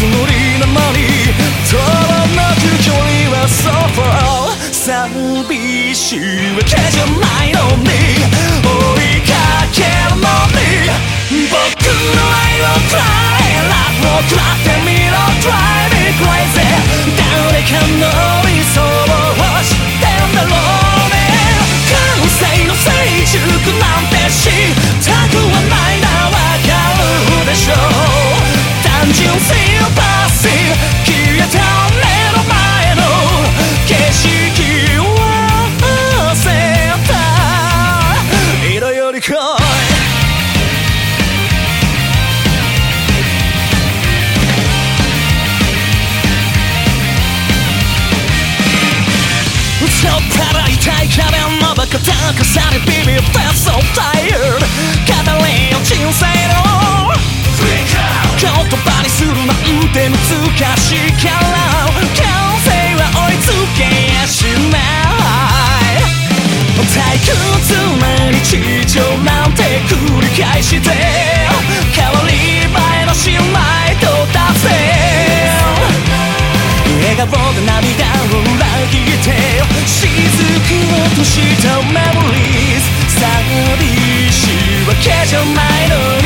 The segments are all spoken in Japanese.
つもりなのに遠のく距離は so far 寂しいわけじゃないのに追いかけるのに僕の愛をくらえラブをくらえ高さにビビるて So tired 語れよ人生の言葉にするなんて難しいから完成は追いつけやしない退屈な日常なんて繰り返して落としたメモリーズ。寂しいわけじゃないの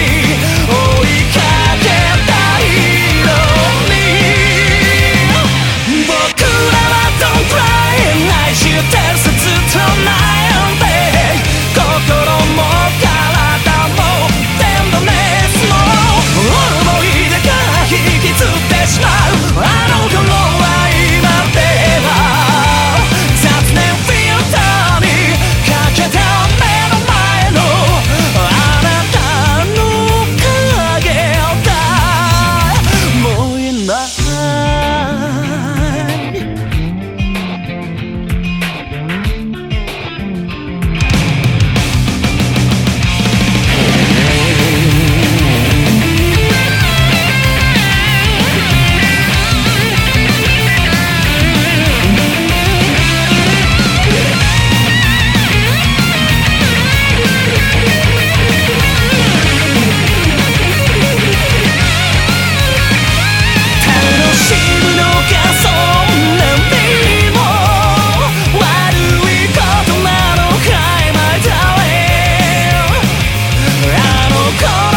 心